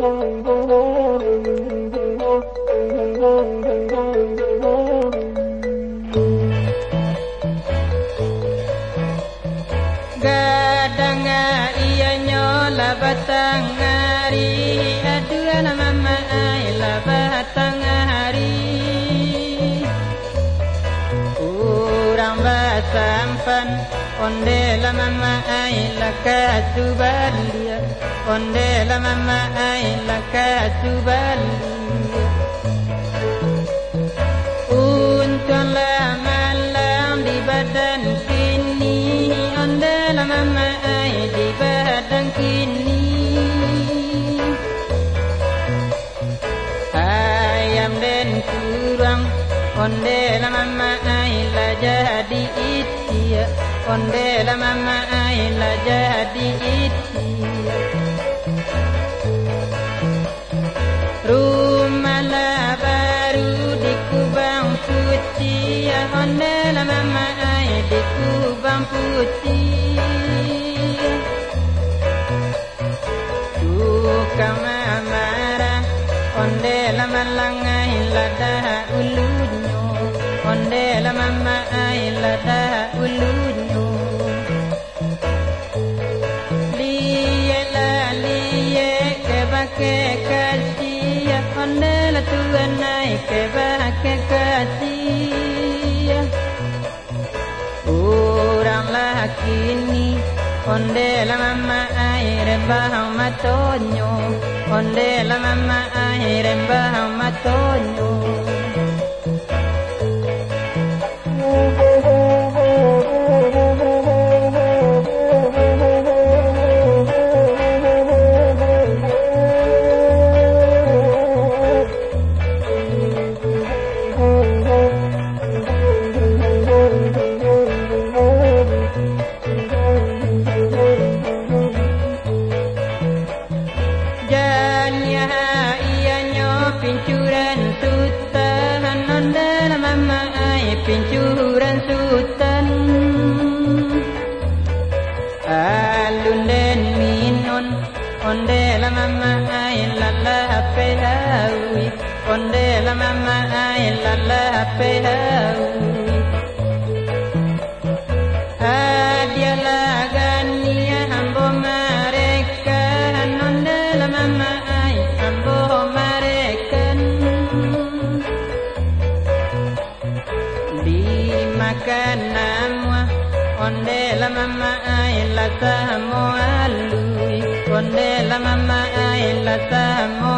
Gadanga iya nyola batang hari Aduan mama ay la batang hari Kurang batampan onde la mama ai la kasubalia onde la mama ai la kasubalia Untung la malam di badan kini. Onde la mama ai di badan kini. Ayam dan kurang. Onde la mama ai la jadi itia Onde la mama ai la jadi itia Rumah lah baru di Kubang Putih Onde la mama ai di Kubang Putih Tukang marah Onde la malangai dah ulunyo Onde mama ai dah ulunyo onde la mamma ai remba ha matonyo onde la mamma ai remba ha matonyo pincuran sutan Onde la mama ai pincuran sutan Alun den minon Onde la mama ai la la pe hawi Onde la mama ai la la pe makanamwa ondela mama aela tamo alui onde la mama aela tamo